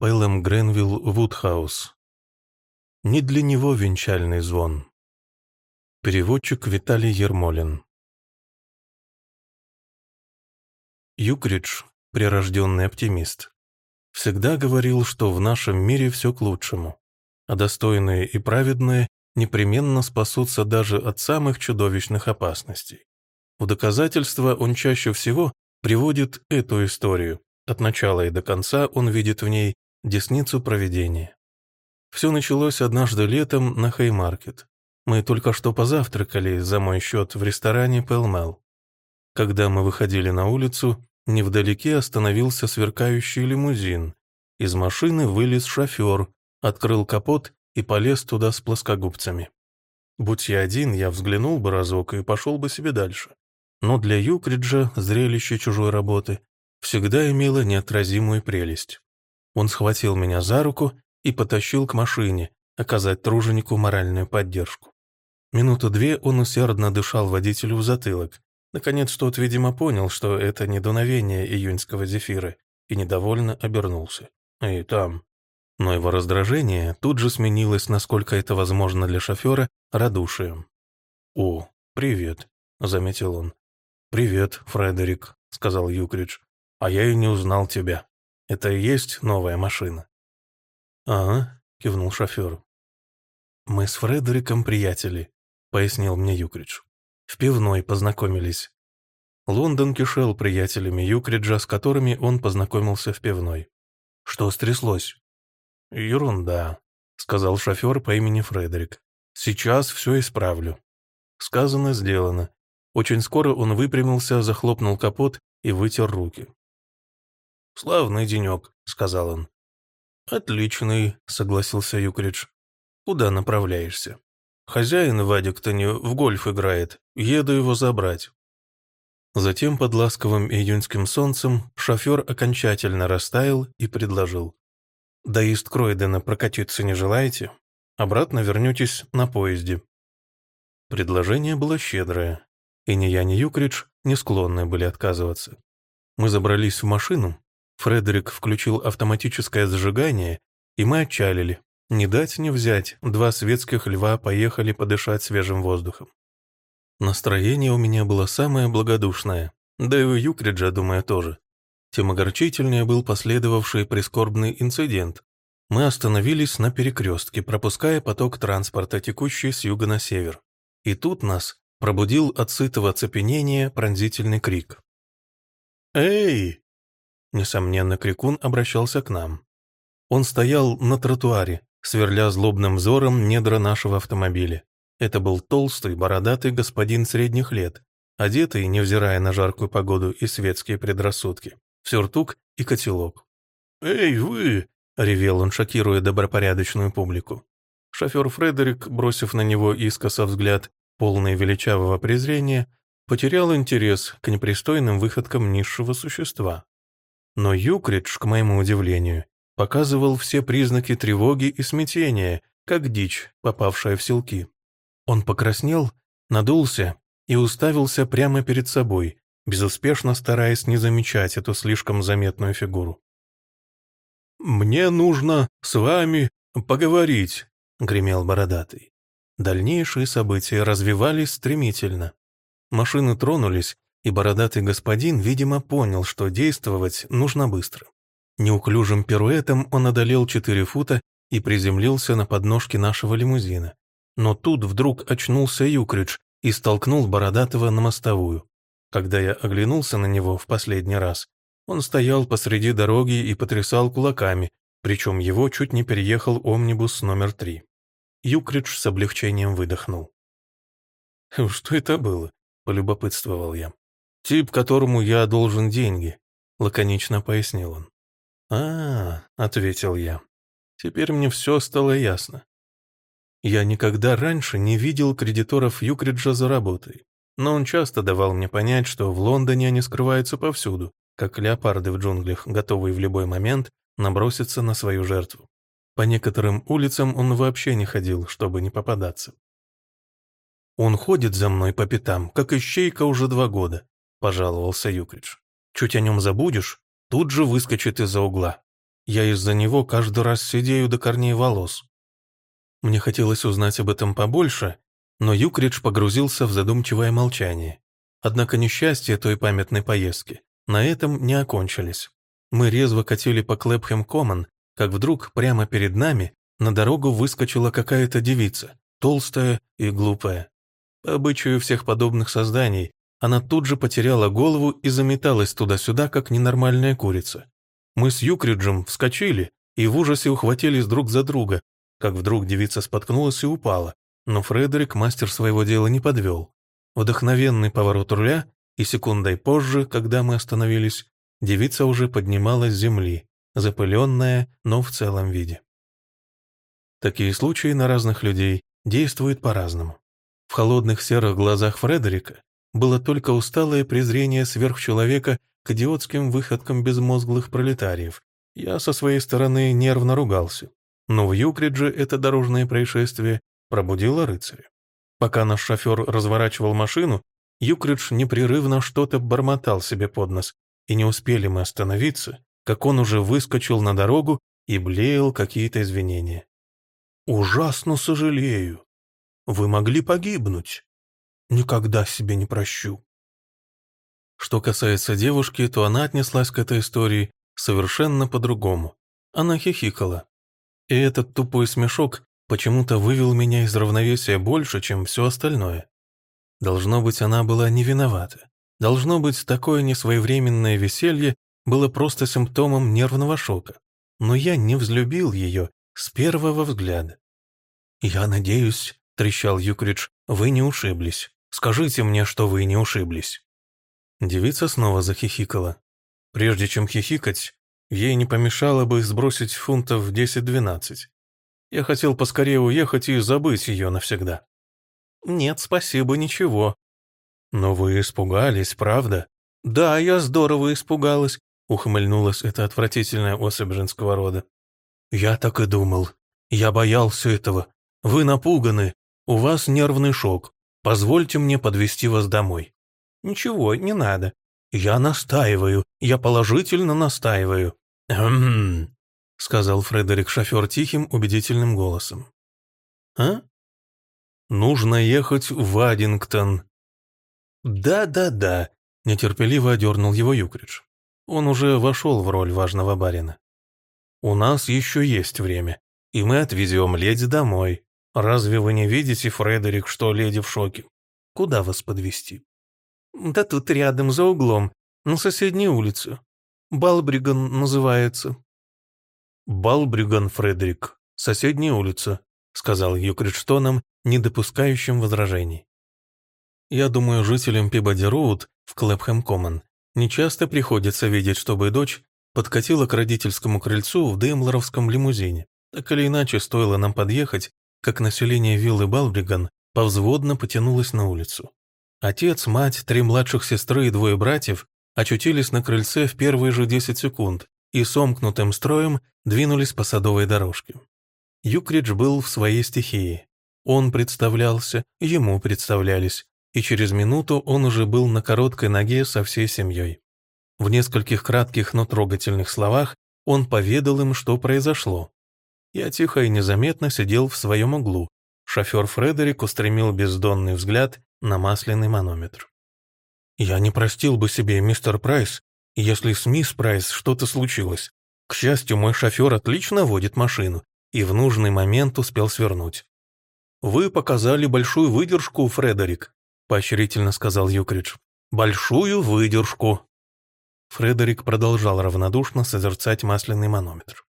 Пэлэм Гренвилл Вудхаус. Не для него венчальный звон. Переводчик Виталий Ермолин. Юкридж, прирожденный оптимист, всегда говорил, что в нашем мире все к лучшему, а достойные и праведные непременно спасутся даже от самых чудовищных опасностей. В доказательство он чаще всего приводит эту историю. От начала и до конца он видит в ней десницу проведения. Все началось однажды летом на Хеймаркет. Мы только что позавтракали за мой счет в ресторане Пэлмел. Когда мы выходили на улицу, невдалеке остановился сверкающий лимузин. Из машины вылез шофер, открыл капот и полез туда с плоскогубцами. Будь я один, я взглянул бы разок и пошел бы себе дальше. Но для Юкриджа зрелище чужой работы всегда имело неотразимую прелесть. Он схватил меня за руку и потащил к машине, оказать труженику моральную поддержку. Минуту две он усердно дышал водителю в затылок. Наконец тот, видимо, понял, что это не дуновение июньского зефира, и недовольно обернулся. «И там». Но его раздражение тут же сменилось, насколько это возможно для шофера, радушием. «О, привет», — заметил он. «Привет, Фредерик», — сказал Юкридж. «А я и не узнал тебя. Это и есть новая машина?» «Ага», — кивнул шофер. «Мы с Фредериком приятели», — пояснил мне Юкридж. «В пивной познакомились. Лондон кишел приятелями Юкриджа, с которыми он познакомился в пивной. Что стряслось?» «Ерунда», — сказал шофер по имени Фредерик. «Сейчас все исправлю». Сказано, сделано. Очень скоро он выпрямился, захлопнул капот и вытер руки. «Славный денек», — сказал он. «Отличный», — согласился Юкридж. «Куда направляешься?» «Хозяин в Аддиктоне в гольф играет. Еду его забрать». Затем под ласковым июньским солнцем шофер окончательно растаял и предложил. «До Ист-Кройдена прокатиться не желаете? Обратно вернетесь на поезде». Предложение было щедрое, и ни я, ни Юкридж не склонны были отказываться. Мы забрались в машину, Фредерик включил автоматическое зажигание, и мы отчалили. Не дать не взять, два светских льва поехали подышать свежим воздухом. Настроение у меня было самое благодушное, да и у Юкриджа, думаю, тоже. Тем огорчительнее был последовавший прискорбный инцидент. Мы остановились на перекрестке, пропуская поток транспорта, текущий с юга на север. И тут нас пробудил от сытого оцепенения пронзительный крик. «Эй, Несомненно, Крикун обращался к нам. Он стоял на тротуаре, сверля злобным взором недра нашего автомобиля. Это был толстый, бородатый господин средних лет, одетый, невзирая на жаркую погоду и светские предрассудки, в сюртук и котелок. «Эй, вы!» — ревел он, шокируя добропорядочную публику. Шофер Фредерик, бросив на него искоса взгляд, полный величавого презрения, потерял интерес к непристойным выходкам низшего существа. Но Юкридж, к моему удивлению, показывал все признаки тревоги и смятения, как дичь, попавшая в селки. Он покраснел, надулся и уставился прямо перед собой, безуспешно стараясь не замечать эту слишком заметную фигуру. «Мне нужно с вами поговорить», — гремел бородатый. Дальнейшие события развивались стремительно. Машины тронулись, и бородатый господин, видимо, понял, что действовать нужно быстро. Неуклюжим пируэтом он одолел 4 фута и приземлился на подножке нашего лимузина. Но тут вдруг очнулся Юкридж и столкнул бородатого на мостовую. Когда я оглянулся на него в последний раз, он стоял посреди дороги и потрясал кулаками, причем его чуть не переехал омнибус номер три. Юкридж с облегчением выдохнул. «Что это было?» — полюбопытствовал я. «Тип, которому я должен деньги», — лаконично пояснил он. «А, — ответил я, — теперь мне все стало ясно. Я никогда раньше не видел кредиторов Юкриджа за работой, но он часто давал мне понять, что в Лондоне они скрываются повсюду, как леопарды в джунглях, готовые в любой момент наброситься на свою жертву. По некоторым улицам он вообще не ходил, чтобы не попадаться. Он ходит за мной по пятам, как ищейка уже два года, — пожаловался Юкридж. «Чуть о нем забудешь, тут же выскочит из-за угла. Я из-за него каждый раз сидею до корней волос. Мне хотелось узнать об этом побольше, но Юкридж погрузился в задумчивое молчание. Однако несчастья той памятной поездки на этом не окончились. Мы резво катили по Клэпхэм-Коммон, как вдруг прямо перед нами на дорогу выскочила какая-то девица, толстая и глупая. По обычаю всех подобных созданий, она тут же потеряла голову и заметалась туда-сюда, как ненормальная курица. Мы с Юкриджем вскочили и в ужасе ухватились друг за друга, как вдруг девица споткнулась и упала, но Фредерик мастер своего дела не подвел. Вдохновенный поворот руля, и секундой позже, когда мы остановились, девица уже поднималась с земли, запыленная, но в целом виде. Такие случаи на разных людей действуют по-разному. В холодных серых глазах Фредерика было только усталое презрение сверхчеловека к идиотским выходкам безмозглых пролетариев. Я со своей стороны нервно ругался. Но в Юкридже это дорожное происшествие пробудило рыцаря. Пока наш шофер разворачивал машину, Юкридж непрерывно что-то бормотал себе под нос, и не успели мы остановиться, как он уже выскочил на дорогу и блеял какие-то извинения. «Ужасно сожалею. Вы могли погибнуть. Никогда себе не прощу». Что касается девушки, то она отнеслась к этой истории совершенно по-другому. Она хихикала. И этот тупой смешок почему-то вывел меня из равновесия больше, чем все остальное. Должно быть, она была не виновата. Должно быть, такое несвоевременное веселье было просто симптомом нервного шока. Но я не взлюбил ее с первого взгляда. «Я надеюсь», — трещал Юкридж, — «вы не ушиблись. Скажите мне, что вы не ушиблись». Девица снова захихикала. Прежде чем хихикать, ей не помешало бы сбросить фунтов 10-12. Я хотел поскорее уехать и забыть ее навсегда. «Нет, спасибо, ничего». «Но вы испугались, правда?» «Да, я здорово испугалась», — ухмыльнулась эта отвратительная особь женского рода. «Я так и думал. Я боялся этого. Вы напуганы. У вас нервный шок. Позвольте мне подвести вас домой». «Ничего, не надо». «Я настаиваю, я положительно настаиваю». «Хм...» — сказал Фредерик шофер тихим, убедительным голосом. «А?» «Нужно ехать в Аддингтон». «Да-да-да», — нетерпеливо одернул его Юкридж. Он уже вошел в роль важного барина. «У нас еще есть время, и мы отвезем леди домой. Разве вы не видите, Фредерик, что леди в шоке? Куда вас подвести? «Да тут рядом, за углом, на соседней улице. Балбриган называется». «Балбриган, Фредерик, соседняя улица», — сказал Юкридж тоном, не допускающим возражений. «Я думаю, жителям Пибоди Роуд в Клэпхэм Коммон нечасто приходится видеть, чтобы дочь подкатила к родительскому крыльцу в Деймлеровском лимузине. Так или иначе, стоило нам подъехать, как население виллы Балбриган повзводно потянулось на улицу. Отец, мать, три младших сестры и двое братьев очутились на крыльце в первые же 10 секунд и сомкнутым строем двинулись по садовой дорожке. Юкридж был в своей стихии. Он представлялся, ему представлялись, и через минуту он уже был на короткой ноге со всей семьей. В нескольких кратких, но трогательных словах он поведал им, что произошло. Я тихо и незаметно сидел в своем углу. Шофер Фредерик устремил бездонный взгляд на масляный манометр. «Я не простил бы себе, мистер Прайс, если с мисс Прайс что-то случилось. К счастью, мой шофер отлично водит машину и в нужный момент успел свернуть. «Вы показали большую выдержку, Фредерик», — поощрительно сказал Юкридж. «Большую выдержку». Фредерик продолжал равнодушно созерцать масляный манометр.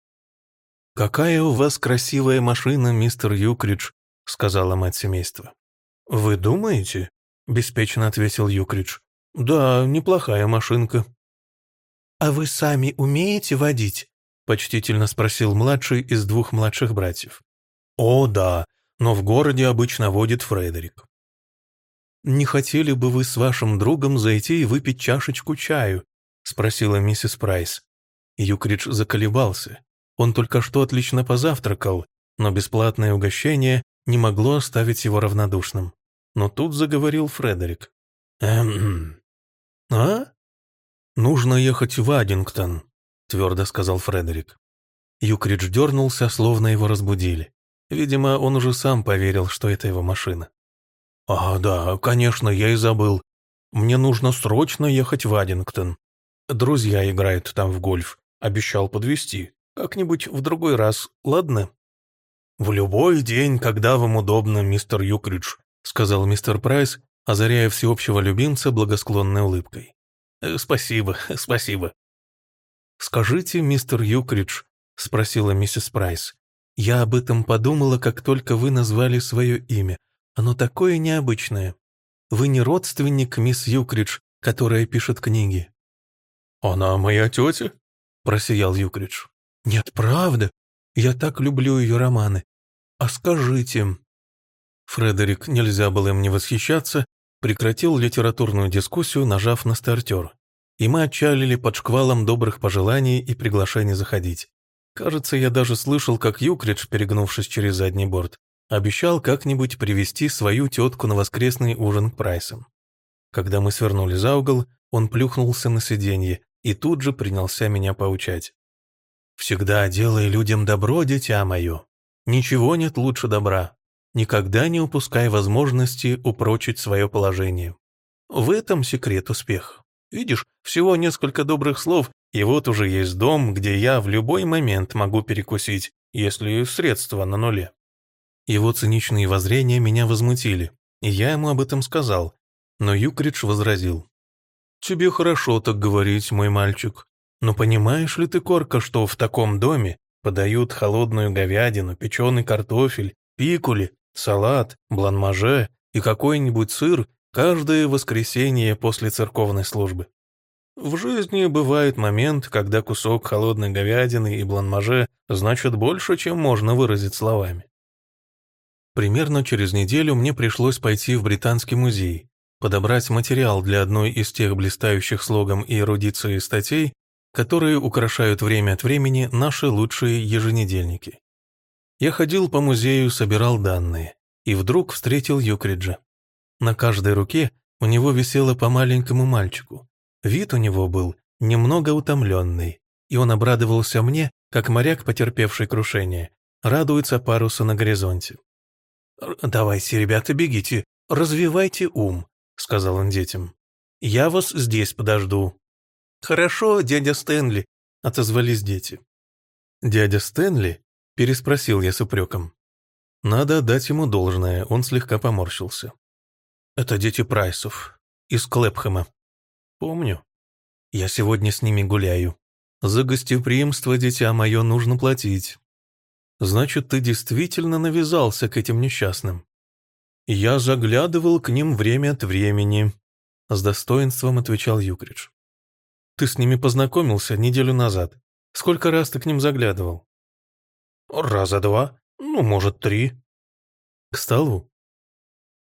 «Какая у вас красивая машина, мистер Юкридж», — сказала мать семейства. «Вы думаете?» — беспечно ответил Юкридж. «Да, неплохая машинка». «А вы сами умеете водить?» — почтительно спросил младший из двух младших братьев. «О, да, но в городе обычно водит Фредерик». «Не хотели бы вы с вашим другом зайти и выпить чашечку чаю?» — спросила миссис Прайс. Юкридж заколебался. Он только что отлично позавтракал, но бесплатное угощение не могло оставить его равнодушным. Но тут заговорил Фредерик. «Эм... А? Нужно ехать в Аддингтон», — твердо сказал Фредерик. Юкридж дернулся, словно его разбудили. Видимо, он уже сам поверил, что это его машина. «А, да, конечно, я и забыл. Мне нужно срочно ехать в Аддингтон. Друзья играют там в гольф. Обещал подвезти. Как-нибудь в другой раз, ладно?» «В любой день, когда вам удобно, мистер Юкридж», сказал мистер Прайс, озаряя всеобщего любимца благосклонной улыбкой. «Э, «Спасибо, спасибо». «Скажите, мистер Юкридж», — спросила миссис Прайс, «я об этом подумала, как только вы назвали свое имя. Оно такое необычное. Вы не родственник мисс Юкридж, которая пишет книги?» «Она моя тетя?» — просиял Юкридж. «Нет, правда. Я так люблю ее романы. А скажите...» Фредерик, нельзя было им не восхищаться, прекратил литературную дискуссию, нажав на стартер. И мы отчалили под шквалом добрых пожеланий и приглашений заходить. Кажется, я даже слышал, как Юкридж, перегнувшись через задний борт, обещал как-нибудь привести свою тетку на воскресный ужин к Прайсам. Когда мы свернули за угол, он плюхнулся на сиденье и тут же принялся меня поучать. «Всегда делай людям добро, дитя мое. Ничего нет лучше добра. Никогда не упускай возможности упрочить свое положение. В этом секрет успеха. Видишь, всего несколько добрых слов, и вот уже есть дом, где я в любой момент могу перекусить, если средства на нуле». Его циничные воззрения меня возмутили, и я ему об этом сказал, но Юкридж возразил. «Тебе хорошо так говорить, мой мальчик. Но понимаешь ли ты, Корка, что в таком доме подают холодную говядину, печеный картофель, пикули, салат, бланмаже и какой-нибудь сыр каждое воскресенье после церковной службы? В жизни бывает момент, когда кусок холодной говядины и бланмаже значит больше, чем можно выразить словами. Примерно через неделю мне пришлось пойти в Британский музей, подобрать материал для одной из тех блистающих слогом и эрудицией статей, которые украшают время от времени наши лучшие еженедельники. Я ходил по музею, собирал данные, и вдруг встретил Юкриджа. На каждой руке у него висело по маленькому мальчику. Вид у него был немного утомленный, и он обрадовался мне, как моряк, потерпевший крушение, радуется парусу на горизонте. «Давайте, ребята, бегите, развивайте ум», — сказал он детям. «Я вас здесь подожду». «Хорошо, дядя Стэнли», — отозвались дети. «Дядя Стэнли?» — переспросил я с упреком. Надо отдать ему должное, он слегка поморщился. «Это дети Прайсов, из Клэпхэма. Помню. Я сегодня с ними гуляю. За гостеприимство, дитя мое, нужно платить. Значит, ты действительно навязался к этим несчастным. Я заглядывал к ним время от времени, с достоинством отвечал Юкридж. Ты с ними познакомился неделю назад. Сколько раз ты к ним заглядывал? Раза два, ну, может, три. К столу?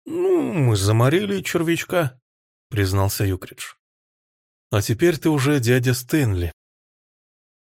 Ну, мы заморили червячка, признался Юкридж. А теперь ты уже дядя Стэнли.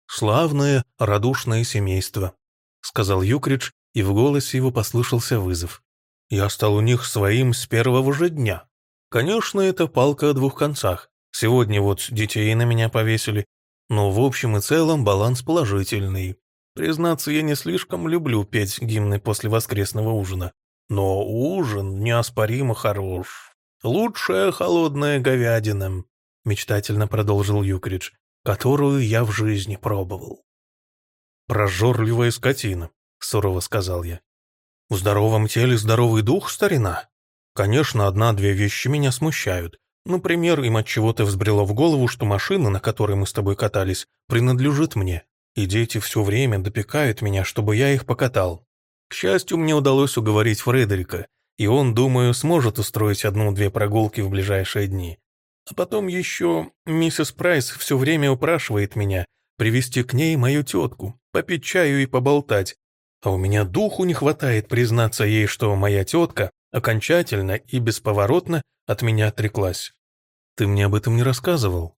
Славное, радушное семейство, сказал Юкридж, и в голосе его послышался вызов. Я стал у них своим с первого же дня. Конечно, это палка о двух концах. Сегодня вот детей на меня повесили. Но в общем и целом баланс положительный. Признаться, я не слишком люблю петь гимны после воскресного ужина. Но ужин неоспоримо хорош. Лучшая холодная говядина, мечтательно продолжил Юкридж, которую я в жизни пробовал. Прожорливая скотина, сурово сказал я. В здоровом теле здоровый дух, старина. Конечно, одна-две вещи меня смущают. Например, им от чего-то взбрело в голову, что машина, на которой мы с тобой катались, принадлежит мне, и дети все время допекают меня, чтобы я их покатал. К счастью, мне удалось уговорить Фредерика, и он, думаю, сможет устроить одну-две прогулки в ближайшие дни. А потом еще миссис Прайс все время упрашивает меня привести к ней мою тетку, попить чаю и поболтать, а у меня духу не хватает признаться ей, что моя тетка окончательно и бесповоротно от меня отреклась. Ты мне об этом не рассказывал?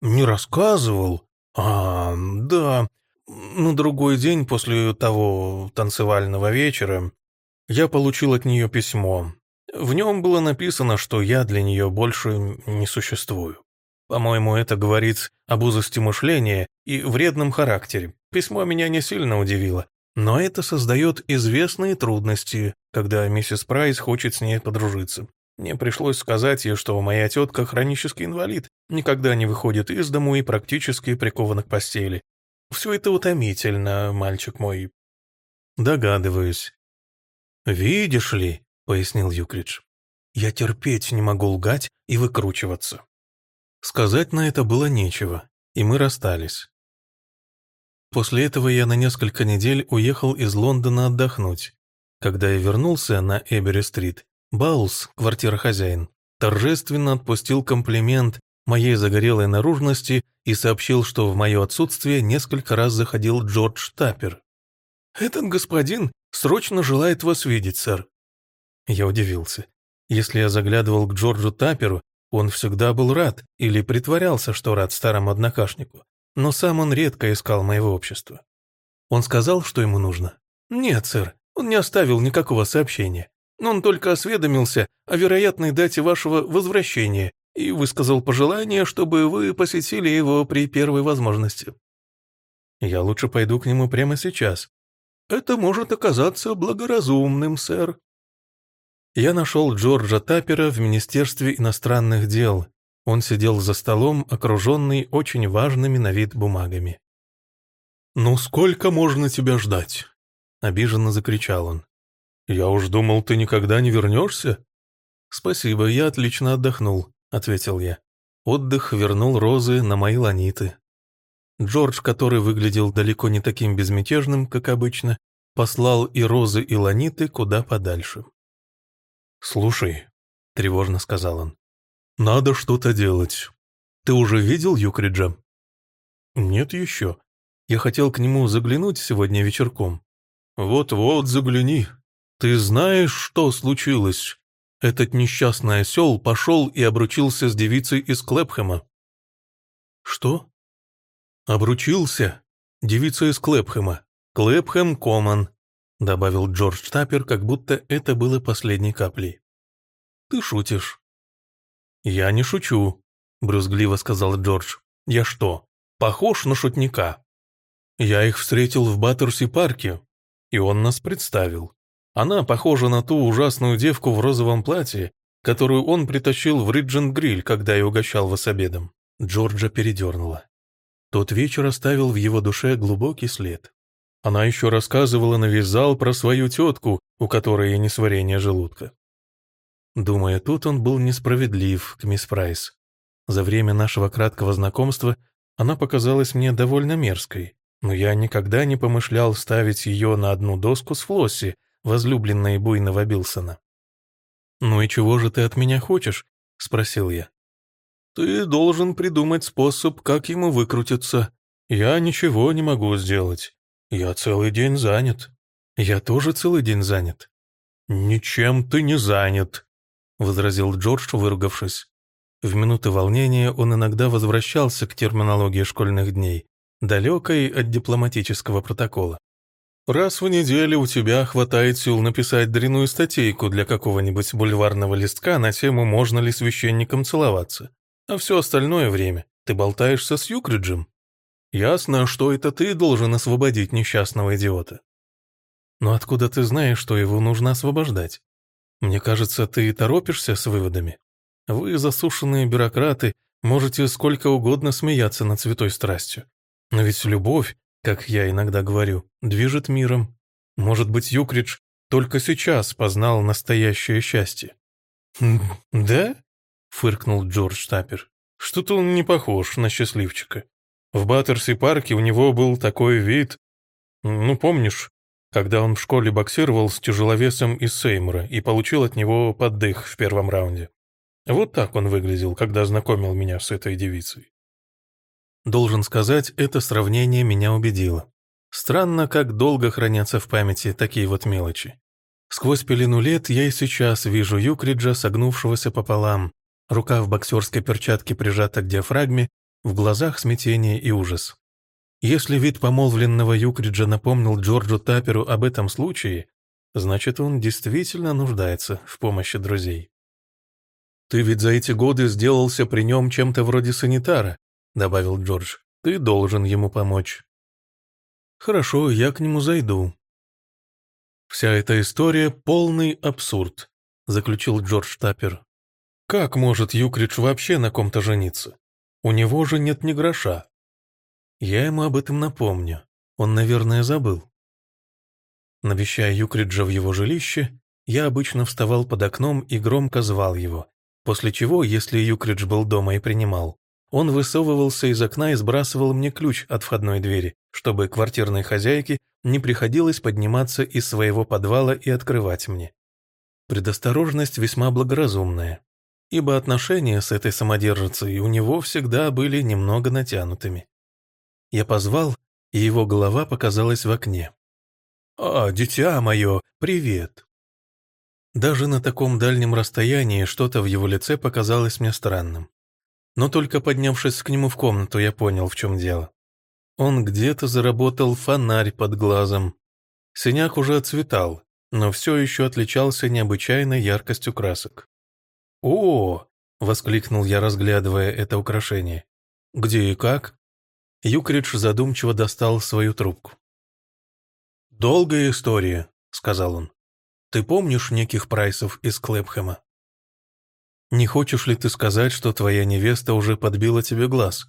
Не рассказывал? А, да. На другой день после того танцевального вечера я получил от нее письмо. В нем было написано, что я для нее больше не существую. По-моему, это говорит об узости мышления и вредном характере. Письмо меня не сильно удивило. Но это создает известные трудности, когда миссис Прайс хочет с ней подружиться. Мне пришлось сказать ей, что моя тетка хронический инвалид, никогда не выходит из дому и практически прикована к постели. Все это утомительно, мальчик мой. Догадываюсь. «Видишь ли», — пояснил Юкридж, — «я терпеть не могу лгать и выкручиваться». Сказать на это было нечего, и мы расстались. После этого я на несколько недель уехал из Лондона отдохнуть. Когда я вернулся на Эбери-стрит, Баулс, квартира хозяин, торжественно отпустил комплимент моей загорелой наружности и сообщил, что в мое отсутствие несколько раз заходил Джордж Таппер. «Этот господин срочно желает вас видеть, сэр». Я удивился. Если я заглядывал к Джорджу Тапперу, он всегда был рад или притворялся, что рад старому однокашнику, но сам он редко искал моего общества. Он сказал, что ему нужно. «Нет, сэр, он не оставил никакого сообщения. Он только осведомился о вероятной дате вашего возвращения и высказал пожелание, чтобы вы посетили его при первой возможности. Я лучше пойду к нему прямо сейчас. Это может оказаться благоразумным, сэр. Я нашел Джорджа Таппера в Министерстве иностранных дел. Он сидел за столом, окруженный очень важными на вид бумагами. «Ну сколько можно тебя ждать?» — обиженно закричал он. «Я уж думал, ты никогда не вернешься?» «Спасибо, я отлично отдохнул», — ответил я. Отдых вернул розы на мои ланиты. Джордж, который выглядел далеко не таким безмятежным, как обычно, послал и розы, и ланиты куда подальше. «Слушай», — тревожно сказал он, — «надо что-то делать. Ты уже видел Юкриджа?» «Нет еще. Я хотел к нему заглянуть сегодня вечерком». «Вот-вот, загляни. Ты знаешь, что случилось?» Этот несчастный осел пошел и обручился с девицей из Клэпхэма. Что? Обручился? Девица из Клэпхэма. Клэпхэм Коман, добавил Джордж Таппер, как будто это было последней каплей. Ты шутишь. Я не шучу, брюзгливо сказал Джордж. Я что, похож на шутника? Я их встретил в Баттерси-парке, и он нас представил. Она похожа на ту ужасную девку в розовом платье, которую он притащил в Риджент-гриль, когда я угощал вас обедом. Джорджа передернула. Тот вечер оставил в его душе глубокий след. Она еще рассказывала на весь зал про свою тетку, у которой несварение желудка. Думаю, тут он был несправедлив к мисс Прайс. За время нашего краткого знакомства она показалась мне довольно мерзкой, но я никогда не помышлял ставить ее на одну доску с Флосси, возлюбленной буйного Билсона. «Ну и чего же ты от меня хочешь?» — спросил я. «Ты должен придумать способ, как ему выкрутиться. Я ничего не могу сделать. Я целый день занят. Я тоже целый день занят». «Ничем ты не занят», — возразил Джордж, выругавшись. В минуты волнения он иногда возвращался к терминологии школьных дней, далекой от дипломатического протокола. Раз в неделю у тебя хватает сил написать дрянную статейку для какого-нибудь бульварного листка на тему «Можно ли священникам целоваться?», а все остальное время ты болтаешься с Юкриджем. Ясно, что это ты должен освободить несчастного идиота. Но откуда ты знаешь, что его нужно освобождать? Мне кажется, ты торопишься с выводами. Вы, засушенные бюрократы, можете сколько угодно смеяться над святой страстью. Но ведь любовь как я иногда говорю, движет миром. Может быть, Юкридж только сейчас познал настоящее счастье. «Да?» — фыркнул Джордж Таппер. «Что-то он не похож на счастливчика. В Баттерси-парке у него был такой вид... Ну, помнишь, когда он в школе боксировал с тяжеловесом из Сеймура и получил от него поддых в первом раунде. Вот так он выглядел, когда знакомил меня с этой девицей. Должен сказать, это сравнение меня убедило. Странно, как долго хранятся в памяти такие вот мелочи. Сквозь пелену лет я и сейчас вижу Юкриджа, согнувшегося пополам, рука в боксерской перчатке прижата к диафрагме, в глазах смятение и ужас. Если вид помолвленного Юкриджа напомнил Джорджу Таперу об этом случае, значит, он действительно нуждается в помощи друзей. «Ты ведь за эти годы сделался при нем чем-то вроде санитара», — добавил Джордж. «Ты должен ему помочь». «Хорошо, я к нему зайду». «Вся эта история — полный абсурд», — заключил Джордж Таппер. «Как может Юкридж вообще на ком-то жениться? У него же нет ни гроша». Я ему об этом напомню. Он, наверное, забыл. Навещая Юкриджа в его жилище, я обычно вставал под окном и громко звал его, после чего, если Юкридж был дома и принимал, он высовывался из окна и сбрасывал мне ключ от входной двери, чтобы квартирной хозяйке не приходилось подниматься из своего подвала и открывать мне. Предосторожность весьма благоразумная, ибо отношения с этой самодержицей у него всегда были немного натянутыми. Я позвал, и его голова показалась в окне. «А, дитя мое, привет!» Даже на таком дальнем расстоянии что-то в его лице показалось мне странным. Но только поднявшись к нему в комнату, я понял, в чем дело. Он где-то заработал фонарь под глазом. Синяк уже отцветал, но все еще отличался необычайной яркостью красок. «О!» — воскликнул я, разглядывая это украшение. «Где и как?» Юкридж задумчиво достал свою трубку. «Долгая история», — сказал он. «Ты помнишь неких прайсов из Клэпхэма?» «Не хочешь ли ты сказать, что твоя невеста уже подбила тебе глаз?»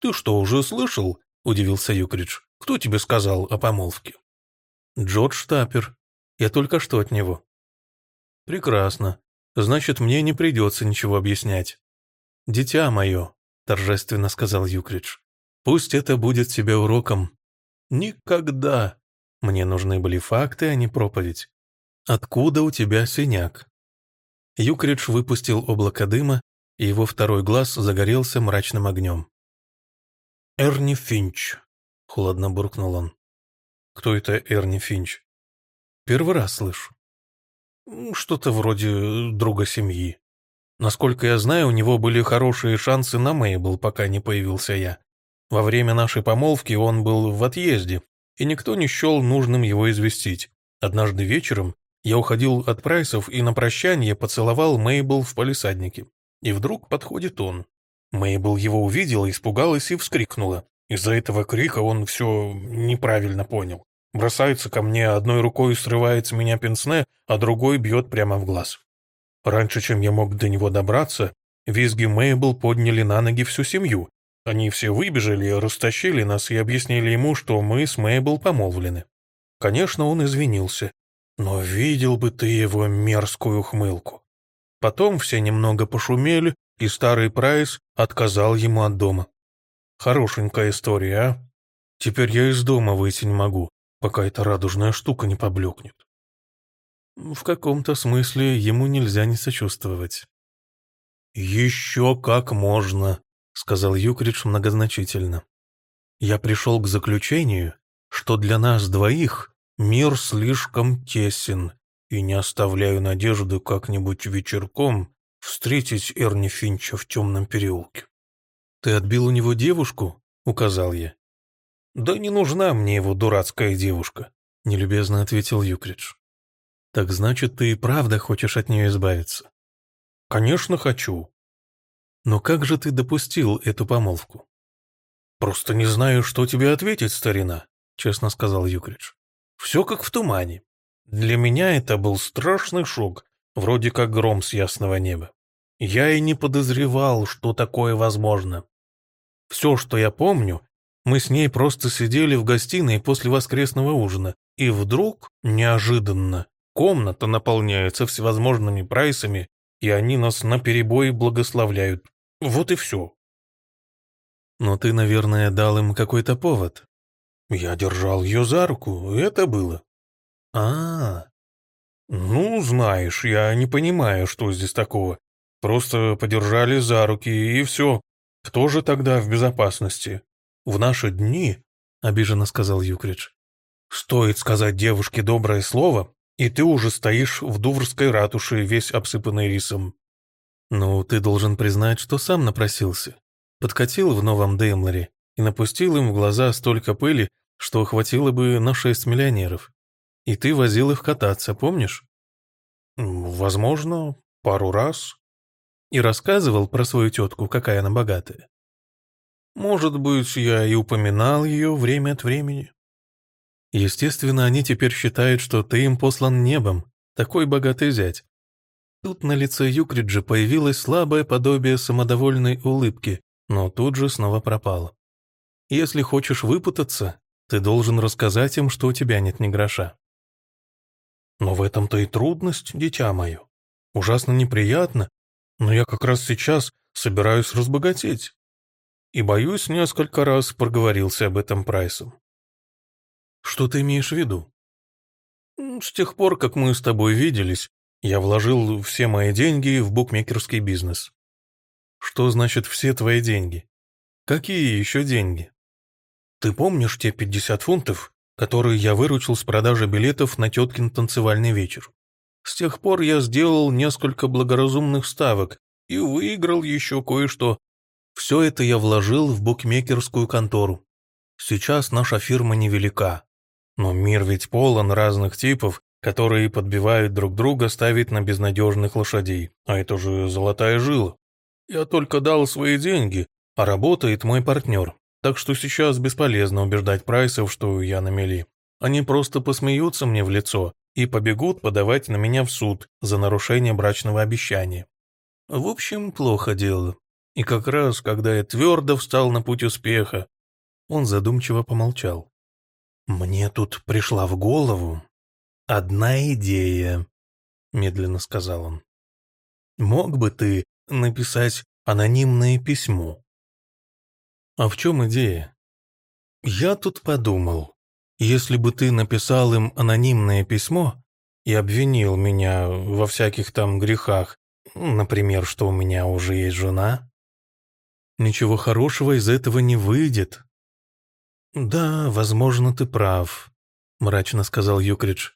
«Ты что, уже слышал?» — удивился Юкридж. «Кто тебе сказал о помолвке?» «Джордж Таппер. Я только что от него». «Прекрасно. Значит, мне не придется ничего объяснять». «Дитя мое», — торжественно сказал Юкридж. Пусть это будет тебе уроком. Никогда. Мне нужны были факты, а не проповедь. Откуда у тебя синяк? Юкридж выпустил облако дыма, и его второй глаз загорелся мрачным огнем. «Эрни Финч», — холодно буркнул он. «Кто это Эрни Финч?» «Первый раз слышу». «Что-то вроде друга семьи. Насколько я знаю, у него были хорошие шансы на Мейбл, пока не появился я. Во время нашей помолвки он был в отъезде, и никто не счел нужным его известить. Однажды вечером я уходил от Прайсов и на прощание поцеловал Мейбл в палисаднике. И вдруг подходит он. Мейбл его увидела, испугалась и вскрикнула. Из-за этого крика он все неправильно понял. Бросается ко мне, одной рукой срывает с меня пенсне, а другой бьет прямо в глаз. Раньше, чем я мог до него добраться, визги Мейбл подняли на ноги всю семью, они все выбежали, растащили нас и объяснили ему, что мы с Мейбл помолвлены. Конечно, он извинился. Но видел бы ты его мерзкую хмылку. Потом все немного пошумели, и старый Прайс отказал ему от дома. Хорошенькая история, а? Теперь я из дома выйти не могу, пока эта радужная штука не поблекнет. В каком-то смысле ему нельзя не сочувствовать. «Еще как можно», — сказал Юкридж многозначительно. «Я пришел к заключению, что для нас двоих мир слишком тесен, и не оставляю надежды как-нибудь вечерком встретить Эрни Финча в темном переулке». «Ты отбил у него девушку?» — указал я. «Да не нужна мне его дурацкая девушка», — нелюбезно ответил Юкридж. «Так значит, ты и правда хочешь от нее избавиться?» «Конечно хочу. Но как же ты допустил эту помолвку? Просто не знаю, что тебе ответить, старина, честно сказал Юкридж. Все как в тумане. Для меня это был страшный шок, вроде как гром с ясного неба. Я и не подозревал, что такое возможно. Все, что я помню, мы с ней просто сидели в гостиной после воскресного ужина, и вдруг, неожиданно, комната наполняется всевозможными прайсами и они нас наперебой благословляют. Вот и все. Но ты, наверное, дал им какой-то повод. Я держал ее за руку, это было. А, -а, а Ну, знаешь, я не понимаю, что здесь такого. Просто подержали за руки, и все. Кто же тогда в безопасности? В наши дни, — обиженно сказал Юкридж, — стоит сказать девушке доброе слово, и ты уже стоишь в Дуврской ратуше, весь обсыпанный рисом. Ну, ты должен признать, что сам напросился. Подкатил в новом Деймлере и напустил им в глаза столько пыли, что хватило бы на шесть миллионеров. И ты возил их кататься, помнишь? Возможно, пару раз. и рассказывал про свою тетку, какая она богатая. Может быть, я и упоминал ее время от времени. Естественно, они теперь считают, что ты им послан небом, такой богатый зять. Тут на лице Юкриджа появилось слабое подобие самодовольной улыбки, но тут же снова пропало. Если хочешь выпутаться, ты должен рассказать им, что у тебя нет ни гроша. Но в этом-то и трудность, дитя мое. Ужасно неприятно, но я как раз сейчас собираюсь разбогатеть. И, боюсь, несколько раз проговорился об этом Прайсом. Что ты имеешь в виду? С тех пор, как мы с тобой виделись, я вложил все мои деньги в букмекерский бизнес. Что значит все твои деньги? Какие еще деньги? Ты помнишь те 50 фунтов, которые я выручил с продажи билетов на теткин танцевальный вечер? С тех пор я сделал несколько благоразумных ставок и выиграл еще кое-что. Все это я вложил в букмекерскую контору. Сейчас наша фирма невелика, но мир ведь полон разных типов, которые подбивают друг друга ставить на безнадежных лошадей. А это же золотая жила. Я только дал свои деньги, а работает мой партнер. Так что сейчас бесполезно убеждать Прайсов, что я на мели. Они просто посмеются мне в лицо и побегут подавать на меня в суд за нарушение брачного обещания. В общем, плохо дело. И как раз, когда я твердо встал на путь успеха, он задумчиво помолчал. Мне тут пришла в голову одна идея, медленно сказал он. Мог бы ты написать анонимное письмо? А в чем идея? Я тут подумал, если бы ты написал им анонимное письмо и обвинил меня во всяких там грехах, например, что у меня уже есть жена, ничего хорошего из этого не выйдет. Да, возможно, ты прав, мрачно сказал Юкридж.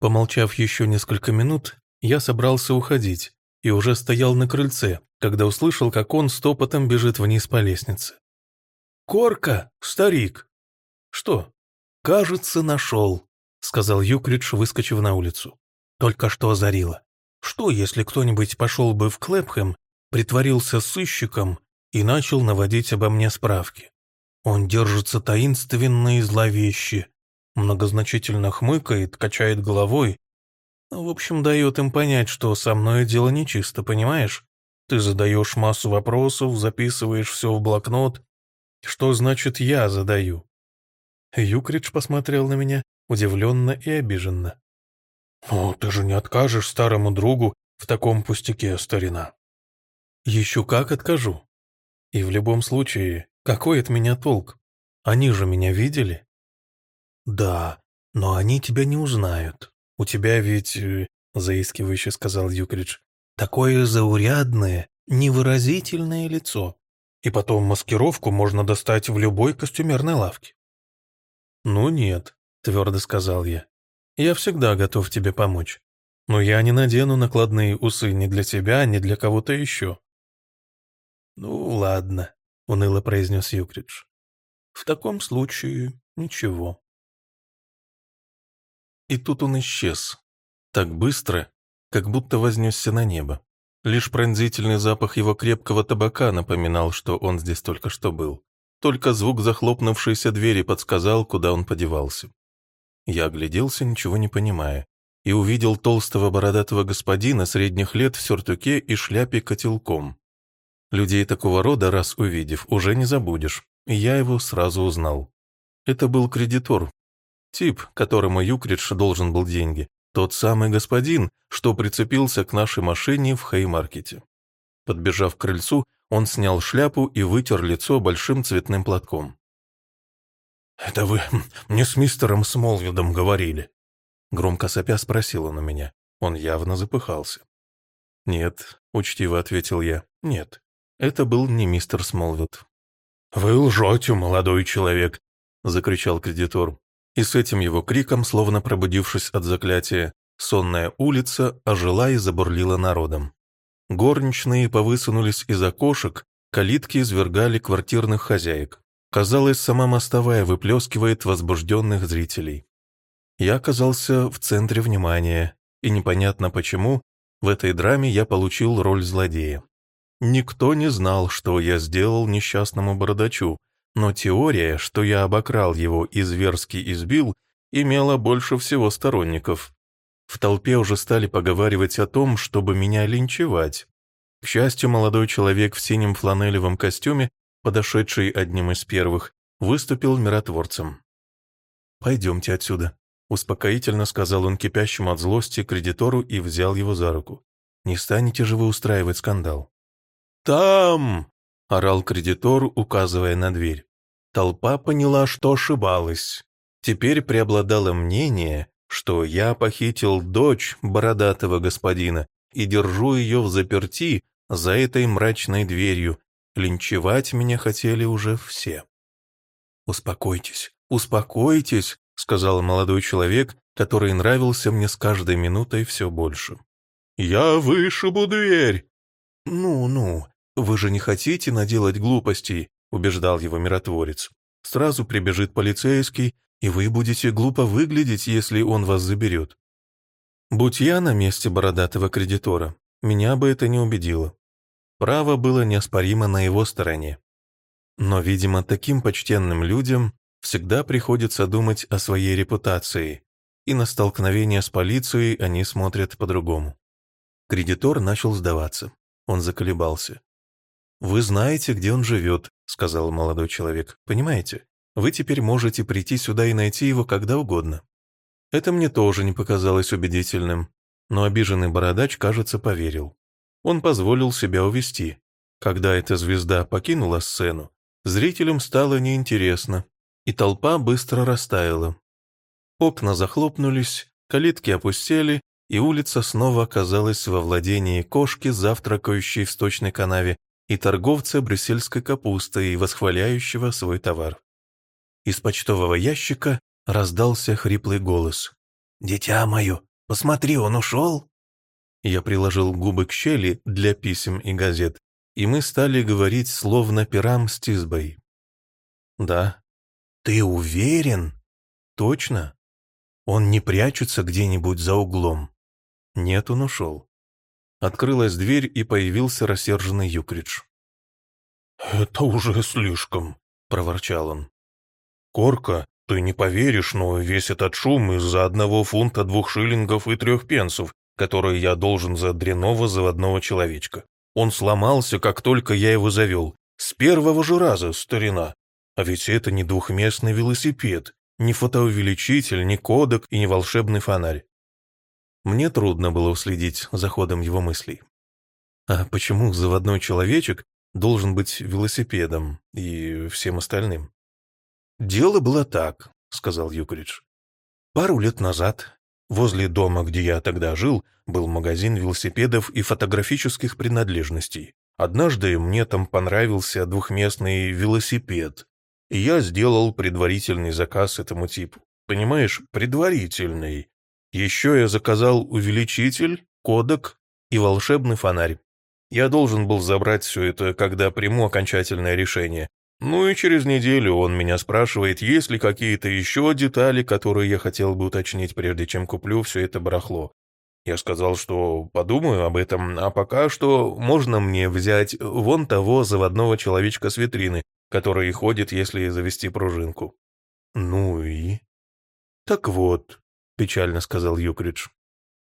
Помолчав еще несколько минут, я собрался уходить и уже стоял на крыльце, когда услышал, как он стопотом бежит вниз по лестнице. «Корка, старик!» «Что?» «Кажется, нашел», — сказал Юкридж, выскочив на улицу. Только что озарило. Что, если кто-нибудь пошел бы в Клэпхэм, притворился сыщиком и начал наводить обо мне справки? Он держится таинственно и зловеще, многозначительно хмыкает, качает головой. В общем, дает им понять, что со мной дело нечисто, понимаешь? Ты задаешь массу вопросов, записываешь все в блокнот. Что значит «я задаю»? Юкридж посмотрел на меня удивленно и обиженно. «Ну, ты же не откажешь старому другу в таком пустяке, старина». «Еще как откажу. И в любом случае, какой от меня толк? Они же меня видели?» «Да, но они тебя не узнают. У тебя ведь, э, — заискивающе сказал Юкридж, — такое заурядное, невыразительное лицо. И потом маскировку можно достать в любой костюмерной лавке. «Ну нет», — твердо сказал я. «Я всегда готов тебе помочь. Но я не надену накладные усы ни для тебя, ни для кого-то еще». «Ну, ладно», — уныло произнес Юкридж. «В таком случае ничего». И тут он исчез. Так быстро, как будто вознесся на небо. Лишь пронзительный запах его крепкого табака напоминал, что он здесь только что был. Только звук захлопнувшейся двери подсказал, куда он подевался. Я огляделся, ничего не понимая, и увидел толстого бородатого господина средних лет в сюртуке и шляпе котелком. Людей такого рода, раз увидев, уже не забудешь, и я его сразу узнал. Это был кредитор, тип, которому Юкридж должен был деньги, тот самый господин, что прицепился к нашей машине в Хеймаркете. Подбежав к крыльцу, он снял шляпу и вытер лицо большим цветным платком. «Это вы не с мистером Смолвидом говорили?» Громко сопя спросил он у меня. Он явно запыхался. «Нет», — учтиво ответил я, — «нет, это был не мистер Смолвид». «Вы лжете, молодой человек!» — закричал кредитор. И с этим его криком, словно пробудившись от заклятия, сонная улица ожила и забурлила народом. Горничные повысунулись из окошек, калитки извергали квартирных хозяек. Казалось, сама мостовая выплескивает возбужденных зрителей. Я оказался в центре внимания, и непонятно почему, в этой драме я получил роль злодея. Никто не знал, что я сделал несчастному бородачу, но теория, что я обокрал его и зверски избил, имела больше всего сторонников. В толпе уже стали поговаривать о том, чтобы меня линчевать. К счастью, молодой человек в синем фланелевом костюме, подошедший одним из первых, выступил миротворцем. «Пойдемте отсюда», — успокоительно сказал он кипящему от злости кредитору и взял его за руку. «Не станете же вы устраивать скандал?» «Там!» — орал кредитор, указывая на дверь. Толпа поняла, что ошибалась. Теперь преобладало мнение, что я похитил дочь бородатого господина и держу ее в заперти за этой мрачной дверью. Линчевать меня хотели уже все. «Успокойтесь, успокойтесь», — сказал молодой человек, который нравился мне с каждой минутой все больше. «Я вышибу дверь!» «Ну-ну, вы же не хотите наделать глупостей», — убеждал его миротворец. «Сразу прибежит полицейский, и вы будете глупо выглядеть, если он вас заберет. Будь я на месте бородатого кредитора, меня бы это не убедило. Право было неоспоримо на его стороне. Но, видимо, таким почтенным людям всегда приходится думать о своей репутации, и на столкновение с полицией они смотрят по-другому. Кредитор начал сдаваться. Он заколебался. «Вы знаете, где он живет», — сказал молодой человек. «Понимаете? Вы теперь можете прийти сюда и найти его когда угодно. Это мне тоже не показалось убедительным, но обиженный бородач, кажется, поверил. Он позволил себя увести. Когда эта звезда покинула сцену, зрителям стало неинтересно, и толпа быстро растаяла. Окна захлопнулись, калитки опустели, и улица снова оказалась во владении кошки, завтракающей в сточной канаве, и торговца брюссельской капустой, восхваляющего свой товар. Из почтового ящика раздался хриплый голос. «Дитя мое, посмотри, он ушел?» Я приложил губы к щели для писем и газет, и мы стали говорить словно перам с Тизбой. «Да». «Ты уверен?» «Точно. Он не прячется где-нибудь за углом?» «Нет, он ушел». Открылась дверь, и появился рассерженный Юкридж. «Это уже слишком», — проворчал он. «Корка, ты не поверишь, но весь этот шум из-за одного фунта двух шиллингов и трех пенсов, которые я должен за дряного заводного человечка. Он сломался, как только я его завел. С первого же раза, старина. А ведь это не двухместный велосипед, не фотоувеличитель, не кодек и не волшебный фонарь. Мне трудно было уследить за ходом его мыслей. А почему заводной человечек должен быть велосипедом и всем остальным? «Дело было так», — сказал Юкридж. «Пару лет назад возле дома, где я тогда жил, был магазин велосипедов и фотографических принадлежностей. Однажды мне там понравился двухместный велосипед, и я сделал предварительный заказ этому типу. Понимаешь, предварительный. Еще я заказал увеличитель, кодек и волшебный фонарь. Я должен был забрать все это, когда приму окончательное решение, ну и через неделю он меня спрашивает, есть ли какие-то еще детали, которые я хотел бы уточнить, прежде чем куплю все это барахло. Я сказал, что подумаю об этом, а пока что можно мне взять вон того заводного человечка с витрины, который ходит, если завести пружинку. Ну и? Так вот, печально сказал Юкридж.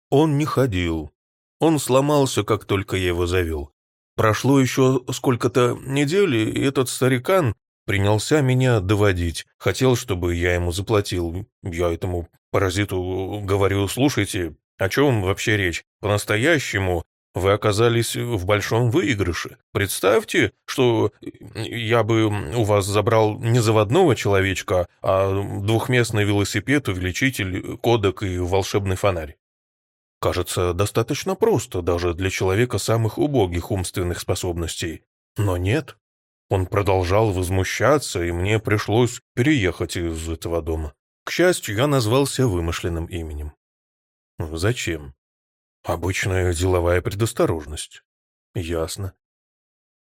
Он не ходил. Он сломался, как только я его завел. Прошло еще сколько-то недели, и этот старикан принялся меня доводить. Хотел, чтобы я ему заплатил. Я этому паразиту говорю, слушайте, о чем вообще речь? По-настоящему вы оказались в большом выигрыше. Представьте, что я бы у вас забрал не заводного человечка, а двухместный велосипед, увеличитель, кодек и волшебный фонарь. Кажется, достаточно просто даже для человека самых убогих умственных способностей. Но нет. Он продолжал возмущаться, и мне пришлось переехать из этого дома. К счастью, я назвался вымышленным именем. Зачем? Обычная деловая предосторожность. Ясно.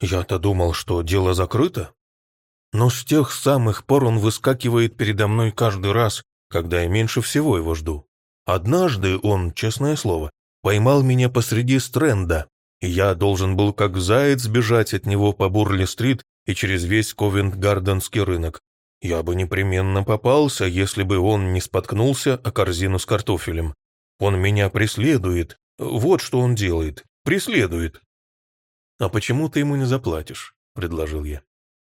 Я-то думал, что дело закрыто. Но с тех самых пор он выскакивает передо мной каждый раз, когда я меньше всего его жду. Однажды он, честное слово, поймал меня посреди стренда, и я должен был как заяц бежать от него по Бурли-стрит и через весь Ковент-Гарденский рынок. Я бы непременно попался, если бы он не споткнулся о корзину с картофелем. Он меня преследует. Вот что он делает. Преследует. «А почему ты ему не заплатишь?» — предложил я.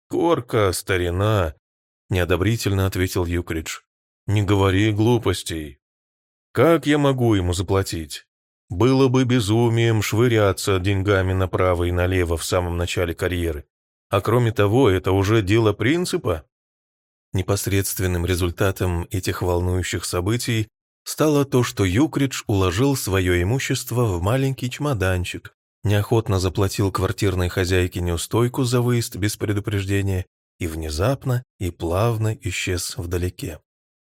«Корка, старина!» — неодобрительно ответил Юкридж. «Не говори глупостей. Как я могу ему заплатить? Было бы безумием швыряться деньгами направо и налево в самом начале карьеры. А кроме того, это уже дело принципа. Непосредственным результатом этих волнующих событий стало то, что Юкридж уложил свое имущество в маленький чемоданчик, неохотно заплатил квартирной хозяйке неустойку за выезд без предупреждения и внезапно и плавно исчез вдалеке.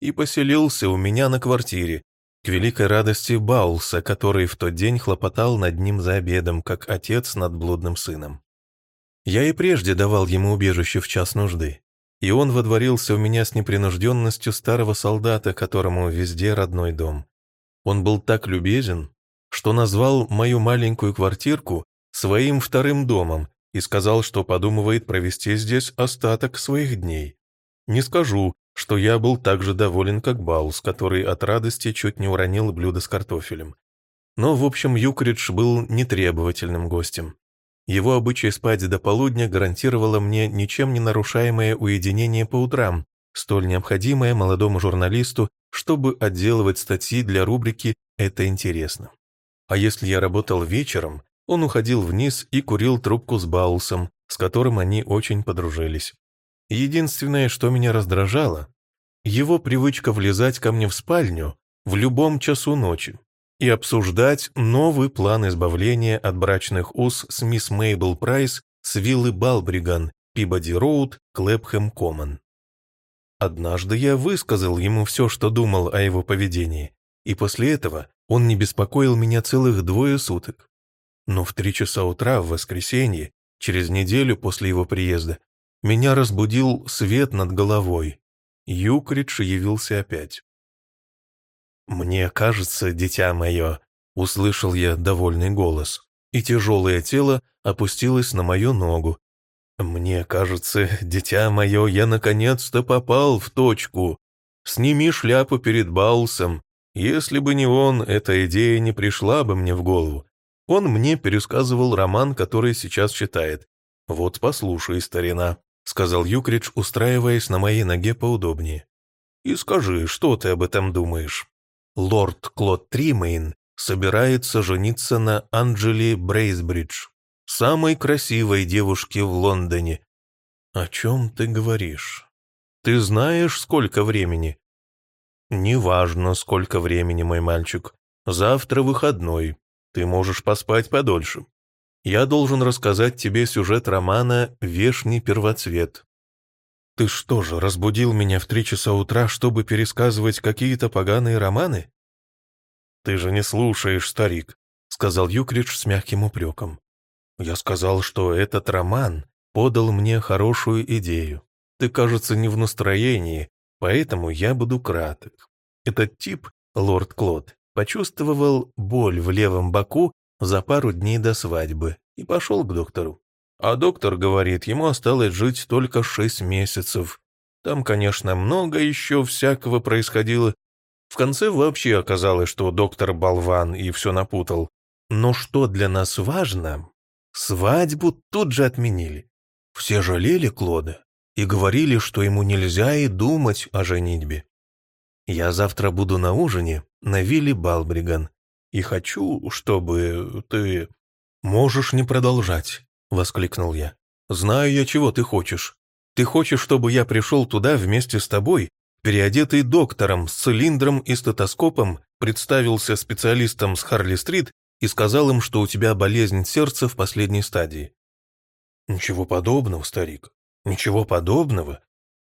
И поселился у меня на квартире, к великой радости Баулса, который в тот день хлопотал над ним за обедом, как отец над блудным сыном. Я и прежде давал ему убежище в час нужды, и он водворился у меня с непринужденностью старого солдата, которому везде родной дом. Он был так любезен, что назвал мою маленькую квартирку своим вторым домом и сказал, что подумывает провести здесь остаток своих дней. Не скажу, что я был так же доволен, как Баус, который от радости чуть не уронил блюдо с картофелем. Но, в общем, Юкридж был нетребовательным гостем. Его обычай спать до полудня гарантировало мне ничем не нарушаемое уединение по утрам, столь необходимое молодому журналисту, чтобы отделывать статьи для рубрики «Это интересно». А если я работал вечером, он уходил вниз и курил трубку с Баулсом, с которым они очень подружились. Единственное, что меня раздражало, его привычка влезать ко мне в спальню в любом часу ночи и обсуждать новый план избавления от брачных уз с мисс Мейбл Прайс с виллы Балбриган, Пибоди Роуд, Клэпхэм Коммон. Однажды я высказал ему все, что думал о его поведении, и после этого он не беспокоил меня целых двое суток. Но в три часа утра в воскресенье, через неделю после его приезда, меня разбудил свет над головой. Юкридж явился опять. «Мне кажется, дитя мое», — услышал я довольный голос, и тяжелое тело опустилось на мою ногу. «Мне кажется, дитя мое, я наконец-то попал в точку. Сними шляпу перед Баусом. Если бы не он, эта идея не пришла бы мне в голову. Он мне пересказывал роман, который сейчас читает. Вот послушай, старина» сказал Юкридж, устраиваясь на моей ноге поудобнее. «И скажи, что ты об этом думаешь? Лорд Клод Тримейн собирается жениться на Анджели Брейсбридж, самой красивой девушке в Лондоне. О чем ты говоришь? Ты знаешь, сколько времени?» «Неважно, сколько времени, мой мальчик. Завтра выходной. Ты можешь поспать подольше я должен рассказать тебе сюжет романа «Вешний первоцвет». Ты что же, разбудил меня в три часа утра, чтобы пересказывать какие-то поганые романы? Ты же не слушаешь, старик, сказал Юкридж с мягким упреком. Я сказал, что этот роман подал мне хорошую идею. Ты, кажется, не в настроении, поэтому я буду краток. Этот тип, лорд Клод, почувствовал боль в левом боку за пару дней до свадьбы и пошел к доктору. А доктор говорит, ему осталось жить только шесть месяцев. Там, конечно, много еще всякого происходило. В конце вообще оказалось, что доктор болван и все напутал. Но что для нас важно, свадьбу тут же отменили. Все жалели Клода и говорили, что ему нельзя и думать о женитьбе. Я завтра буду на ужине на вилле Балбриган, и хочу, чтобы ты...» «Можешь не продолжать», — воскликнул я. «Знаю я, чего ты хочешь. Ты хочешь, чтобы я пришел туда вместе с тобой, переодетый доктором с цилиндром и стетоскопом, представился специалистом с Харли-стрит и сказал им, что у тебя болезнь сердца в последней стадии». «Ничего подобного, старик, ничего подобного.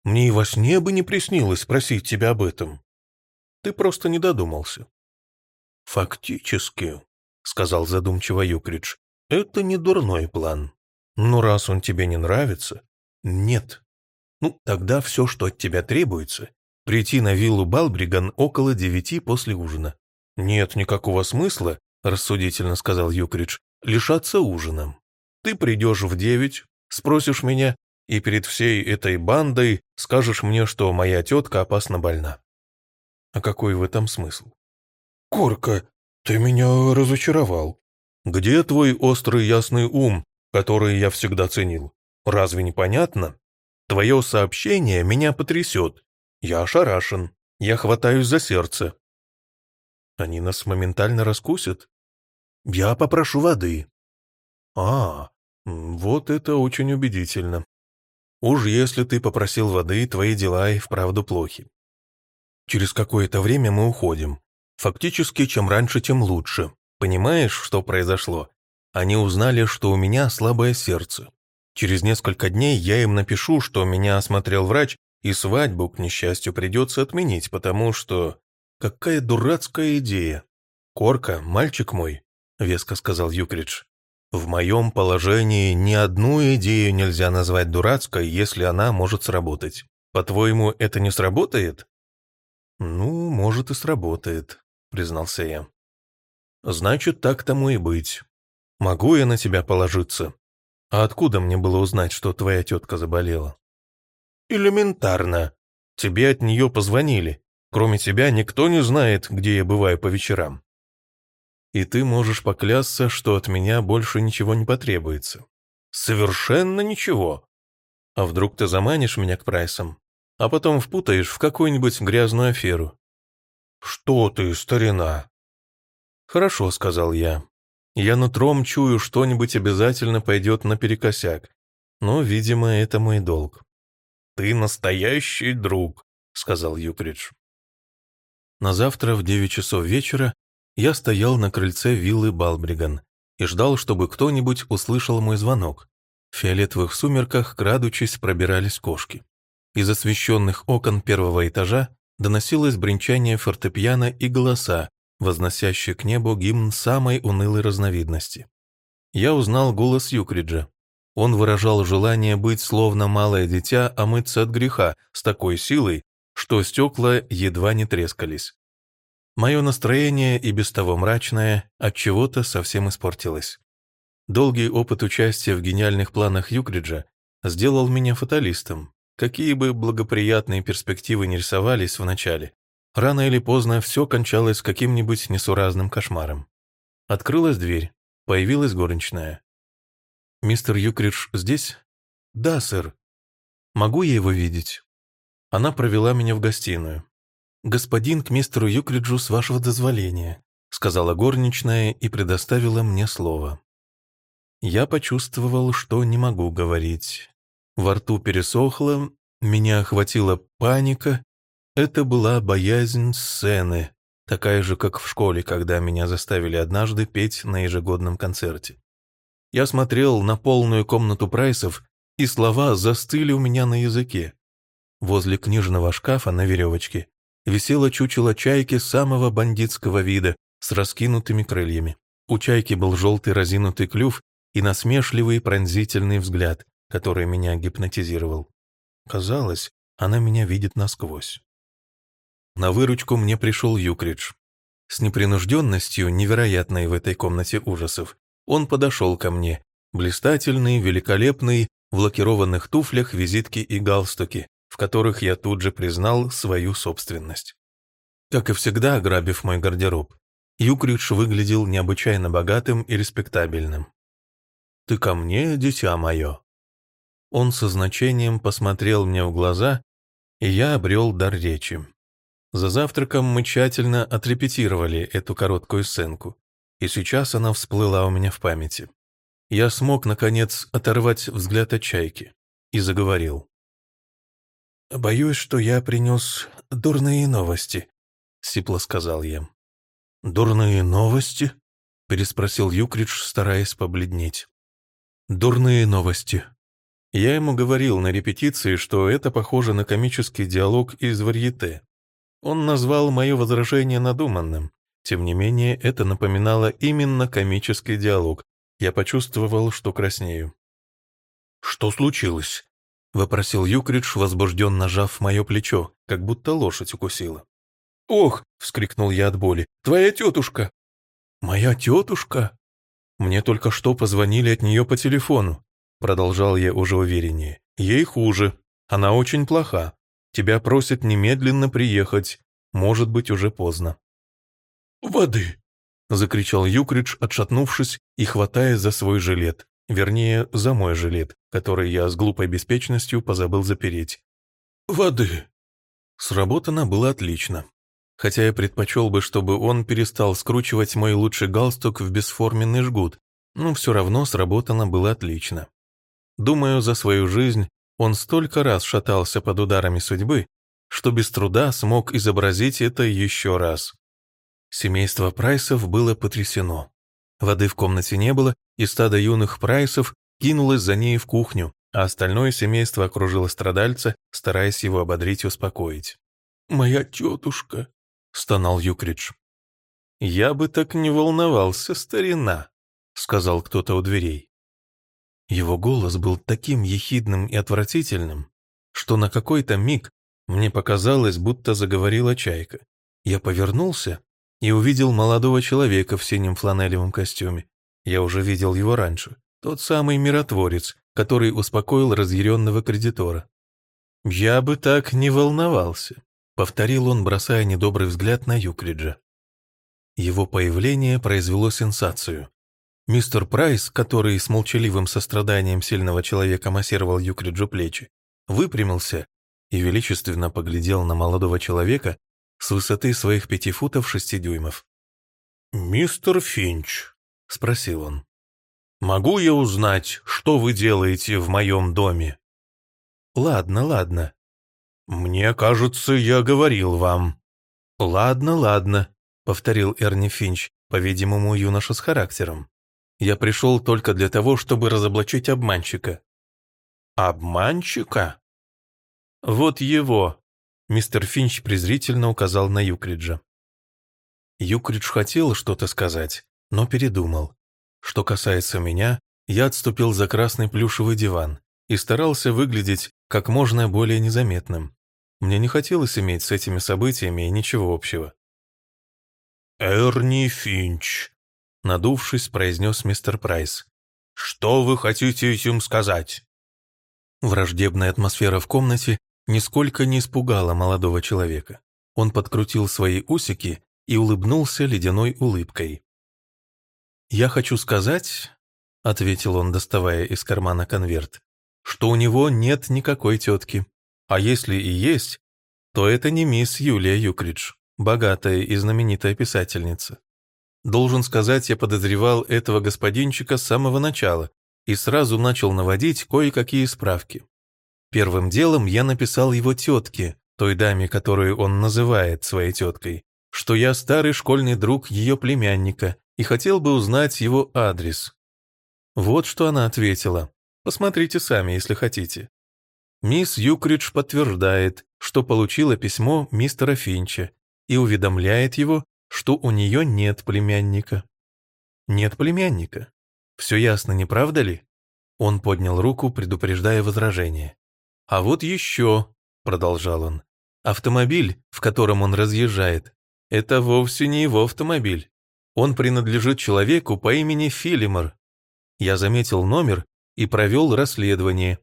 Мне и во сне бы не приснилось спросить тебя об этом. Ты просто не додумался. «Фактически», — сказал задумчиво Юкридж, — «это не дурной план. Но раз он тебе не нравится...» «Нет. Ну, тогда все, что от тебя требуется, прийти на виллу Балбриган около девяти после ужина». «Нет никакого смысла», — рассудительно сказал Юкридж, лишаться ужином. Ты придешь в девять, спросишь меня, и перед всей этой бандой скажешь мне, что моя тетка опасно больна. А какой в этом смысл? Корка, ты меня разочаровал. Где твой острый ясный ум, который я всегда ценил? Разве не понятно? Твое сообщение меня потрясет. Я ошарашен. Я хватаюсь за сердце. Они нас моментально раскусят? Я попрошу воды. А, вот это очень убедительно. Уж если ты попросил воды, твои дела и вправду плохи. Через какое-то время мы уходим. Фактически, чем раньше, тем лучше. Понимаешь, что произошло? Они узнали, что у меня слабое сердце. Через несколько дней я им напишу, что меня осмотрел врач, и свадьбу, к несчастью, придется отменить, потому что... Какая дурацкая идея. Корка, мальчик мой, — веско сказал Юкридж. В моем положении ни одну идею нельзя назвать дурацкой, если она может сработать. По-твоему, это не сработает? Ну, может и сработает, признался я. Значит, так тому и быть. Могу я на тебя положиться? А откуда мне было узнать, что твоя тетка заболела? Элементарно. Тебе от нее позвонили. Кроме тебя никто не знает, где я бываю по вечерам и ты можешь поклясться, что от меня больше ничего не потребуется. Совершенно ничего. А вдруг ты заманишь меня к прайсам, а потом впутаешь в какую-нибудь грязную аферу? Что ты, старина? Хорошо, сказал я. Я нутром чую, что-нибудь обязательно пойдет наперекосяк. Но, видимо, это мой долг. Ты настоящий друг, сказал Юкридж. На завтра в девять часов вечера я стоял на крыльце виллы Балбриган и ждал, чтобы кто-нибудь услышал мой звонок. В фиолетовых сумерках, крадучись, пробирались кошки. Из освещенных окон первого этажа доносилось бренчание фортепиано и голоса, возносящие к небу гимн самой унылой разновидности. Я узнал голос Юкриджа. Он выражал желание быть словно малое дитя, омыться от греха с такой силой, что стекла едва не трескались. Мое настроение, и без того мрачное, от чего то совсем испортилось. Долгий опыт участия в гениальных планах Юкриджа сделал меня фаталистом. Какие бы благоприятные перспективы не рисовались вначале, рано или поздно все кончалось каким-нибудь несуразным кошмаром. Открылась дверь, появилась горничная. «Мистер Юкридж здесь?» «Да, сэр». «Могу я его видеть?» Она провела меня в гостиную. «Господин к мистеру Юкриджу с вашего дозволения», сказала горничная и предоставила мне слово. Я почувствовал, что не могу говорить. Во рту пересохло, меня охватила паника. Это была боязнь сцены, такая же, как в школе, когда меня заставили однажды петь на ежегодном концерте. Я смотрел на полную комнату прайсов, и слова застыли у меня на языке. Возле книжного шкафа на веревочке висело чучело чайки самого бандитского вида с раскинутыми крыльями. У чайки был желтый разинутый клюв и насмешливый пронзительный взгляд, который меня гипнотизировал. Казалось, она меня видит насквозь. На выручку мне пришел Юкридж. С непринужденностью, невероятной в этой комнате ужасов, он подошел ко мне, блистательный, великолепный, в лакированных туфлях, визитки и галстуки, в которых я тут же признал свою собственность. Как и всегда, ограбив мой гардероб, Юкридж выглядел необычайно богатым и респектабельным. «Ты ко мне, дитя мое?» Он со значением посмотрел мне в глаза, и я обрел дар речи. За завтраком мы тщательно отрепетировали эту короткую сценку, и сейчас она всплыла у меня в памяти. Я смог, наконец, оторвать взгляд от чайки и заговорил. «Боюсь, что я принес дурные новости», — сипло сказал я. «Дурные новости?» — переспросил Юкридж, стараясь побледнеть. «Дурные новости». Я ему говорил на репетиции, что это похоже на комический диалог из варьете. Он назвал мое возражение надуманным. Тем не менее, это напоминало именно комический диалог. Я почувствовал, что краснею. «Что случилось?» вопросил Юкридж, возбужденно нажав мое плечо, как будто лошадь укусила. «Ох!» — вскрикнул я от боли. «Твоя тетушка!» «Моя тетушка?» Мне только что позвонили от нее по телефону. Продолжал я уже увереннее. Ей хуже. Она очень плоха. Тебя просят немедленно приехать. Может быть, уже поздно. «Воды!» — закричал Юкридж, отшатнувшись и хватая за свой жилет. Вернее, за мой жилет, который я с глупой беспечностью позабыл запереть. «Воды!» Сработано было отлично. Хотя я предпочел бы, чтобы он перестал скручивать мой лучший галстук в бесформенный жгут, но все равно сработано было отлично. Думаю, за свою жизнь он столько раз шатался под ударами судьбы, что без труда смог изобразить это еще раз. Семейство Прайсов было потрясено. Воды в комнате не было, и стадо юных Прайсов кинулось за ней в кухню, а остальное семейство окружило страдальца, стараясь его ободрить и успокоить. «Моя тетушка», — стонал Юкридж. «Я бы так не волновался, старина», — сказал кто-то у дверей. Его голос был таким ехидным и отвратительным, что на какой-то миг мне показалось, будто заговорила чайка. Я повернулся и увидел молодого человека в синем фланелевом костюме. Я уже видел его раньше. Тот самый миротворец, который успокоил разъяренного кредитора. «Я бы так не волновался», — повторил он, бросая недобрый взгляд на Юкриджа. Его появление произвело сенсацию. Мистер Прайс, который с молчаливым состраданием сильного человека массировал Юкриджу плечи, выпрямился и величественно поглядел на молодого человека с высоты своих пяти футов шести дюймов. «Мистер Финч», — спросил он, — «могу я узнать, что вы делаете в моем доме?» «Ладно, ладно». «Мне кажется, я говорил вам». «Ладно, ладно», — повторил Эрни Финч, по-видимому, юноша с характером. Я пришел только для того, чтобы разоблачить обманщика». «Обманщика?» «Вот его», — мистер Финч презрительно указал на Юкриджа. Юкридж хотел что-то сказать, но передумал. Что касается меня, я отступил за красный плюшевый диван и старался выглядеть как можно более незаметным. Мне не хотелось иметь с этими событиями ничего общего. «Эрни Финч», надувшись, произнес мистер Прайс. «Что вы хотите этим сказать?» Враждебная атмосфера в комнате нисколько не испугала молодого человека. Он подкрутил свои усики и улыбнулся ледяной улыбкой. «Я хочу сказать», — ответил он, доставая из кармана конверт, «что у него нет никакой тетки. А если и есть, то это не мисс Юлия Юкридж, богатая и знаменитая писательница. Должен сказать, я подозревал этого господинчика с самого начала и сразу начал наводить кое-какие справки. Первым делом я написал его тетке, той даме, которую он называет своей теткой, что я старый школьный друг ее племянника и хотел бы узнать его адрес. Вот что она ответила. Посмотрите сами, если хотите. Мисс Юкридж подтверждает, что получила письмо мистера Финча и уведомляет его, что у нее нет племянника. Нет племянника. Все ясно, не правда ли? Он поднял руку, предупреждая возражение. А вот еще, продолжал он, автомобиль, в котором он разъезжает, это вовсе не его автомобиль. Он принадлежит человеку по имени Филимор. Я заметил номер и провел расследование.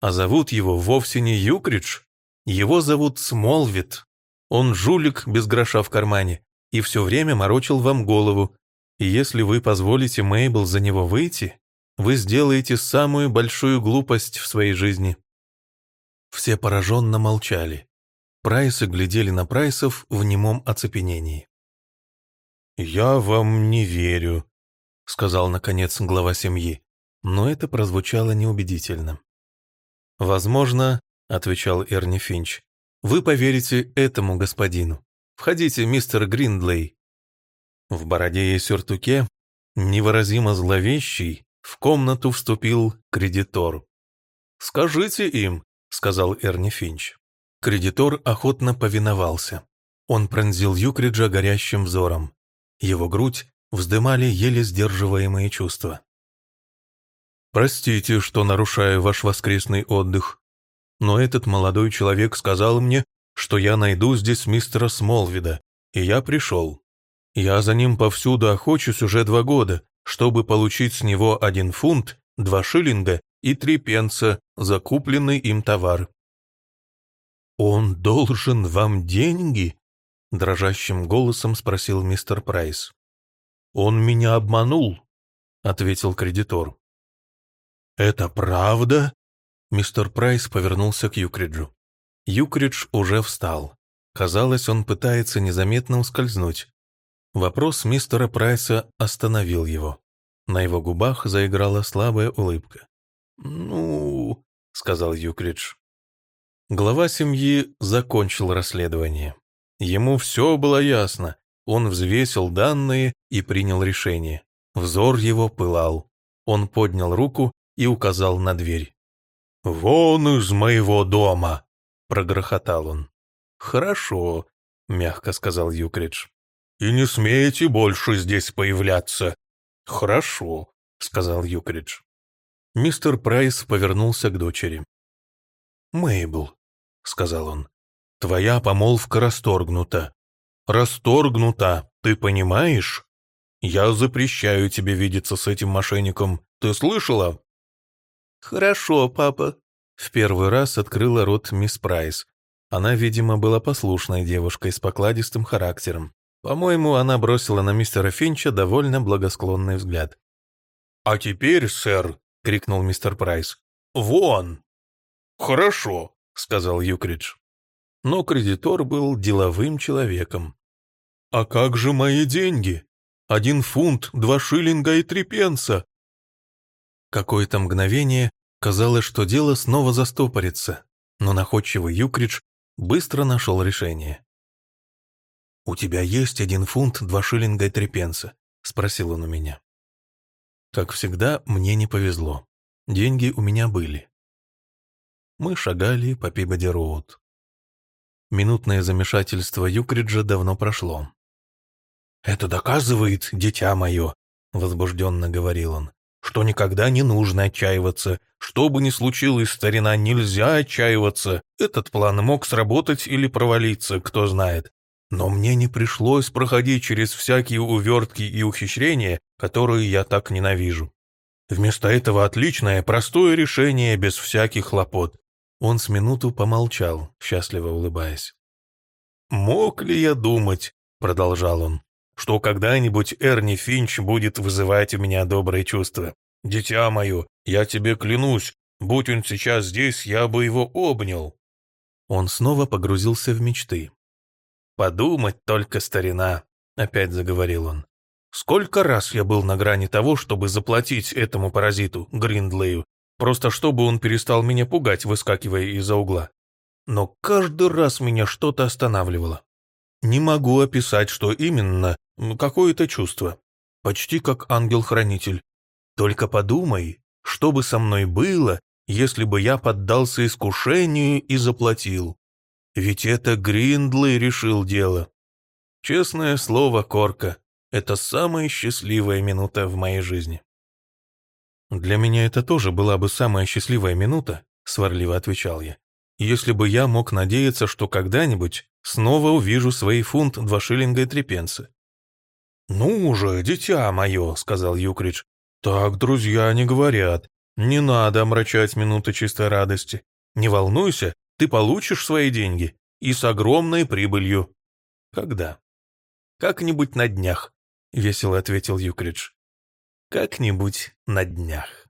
А зовут его вовсе не Юкридж. Его зовут Смолвит. Он жулик без гроша в кармане и все время морочил вам голову, и если вы позволите Мейбл за него выйти, вы сделаете самую большую глупость в своей жизни». Все пораженно молчали. Прайсы глядели на Прайсов в немом оцепенении. «Я вам не верю», — сказал, наконец, глава семьи, но это прозвучало неубедительно. «Возможно», — отвечал Эрни Финч, — «вы поверите этому господину. Входите, мистер Гриндлей». В бороде и сюртуке, невыразимо зловещий, в комнату вступил кредитор. «Скажите им», — сказал Эрни Финч. Кредитор охотно повиновался. Он пронзил Юкриджа горящим взором. Его грудь вздымали еле сдерживаемые чувства. «Простите, что нарушаю ваш воскресный отдых, но этот молодой человек сказал мне, что я найду здесь мистера Смолвида, и я пришел. Я за ним повсюду охочусь уже два года, чтобы получить с него один фунт, два шиллинга и три пенса за купленный им товар. «Он должен вам деньги?» — дрожащим голосом спросил мистер Прайс. «Он меня обманул», — ответил кредитор. «Это правда?» Мистер Прайс повернулся к Юкриджу. Юкридж уже встал. Казалось, он пытается незаметно ускользнуть. Вопрос мистера Прайса остановил его. На его губах заиграла слабая улыбка. «Ну...» — сказал Юкридж. Глава семьи закончил расследование. Ему все было ясно. Он взвесил данные и принял решение. Взор его пылал. Он поднял руку и указал на дверь. «Вон из моего дома!» — прогрохотал он. «Хорошо», — мягко сказал Юкридж. «И не смейте больше здесь появляться». «Хорошо», — сказал Юкридж. Мистер Прайс повернулся к дочери. «Мейбл», — сказал он, — «твоя помолвка расторгнута. Расторгнута, ты понимаешь? Я запрещаю тебе видеться с этим мошенником. Ты слышала?» «Хорошо, папа», — в первый раз открыла рот мисс Прайс. Она, видимо, была послушной девушкой с покладистым характером. По-моему, она бросила на мистера Финча довольно благосклонный взгляд. «А теперь, сэр», — крикнул мистер Прайс, — «вон!» «Хорошо», — сказал Юкридж. Но кредитор был деловым человеком. «А как же мои деньги? Один фунт, два шиллинга и три пенса!» Какое-то мгновение казалось, что дело снова застопорится, но находчивый Юкридж быстро нашел решение. «У тебя есть один фунт, два шиллинга и три пенса?» — спросил он у меня. Как всегда, мне не повезло. Деньги у меня были. Мы шагали по Пибоди-Роуд. Минутное замешательство Юкриджа давно прошло. «Это доказывает, дитя мое», — возбужденно говорил он, что никогда не нужно отчаиваться. Что бы ни случилось, старина, нельзя отчаиваться. Этот план мог сработать или провалиться, кто знает. Но мне не пришлось проходить через всякие увертки и ухищрения, которые я так ненавижу. Вместо этого отличное, простое решение без всяких хлопот. Он с минуту помолчал, счастливо улыбаясь. «Мог ли я думать, — продолжал он, что когда-нибудь Эрни Финч будет вызывать у меня добрые чувства. Дитя мое, я тебе клянусь, будь он сейчас здесь, я бы его обнял». Он снова погрузился в мечты. «Подумать только, старина», — опять заговорил он. «Сколько раз я был на грани того, чтобы заплатить этому паразиту, Гриндлею, просто чтобы он перестал меня пугать, выскакивая из-за угла. Но каждый раз меня что-то останавливало. Не могу описать, что именно, какое-то чувство. Почти как ангел-хранитель. Только подумай, что бы со мной было, если бы я поддался искушению и заплатил. Ведь это Гриндлey решил дело. Честное слово, Корка, это самая счастливая минута в моей жизни. Для меня это тоже была бы самая счастливая минута, сварливо отвечал я, если бы я мог надеяться, что когда-нибудь снова увижу свои фунт, два шиллинга и три пенса. «Ну уже, дитя мое», — сказал Юкридж, — «так друзья не говорят. Не надо омрачать минуты чистой радости. Не волнуйся, ты получишь свои деньги и с огромной прибылью». «Когда?» «Как-нибудь на днях», — весело ответил Юкридж. «Как-нибудь на днях».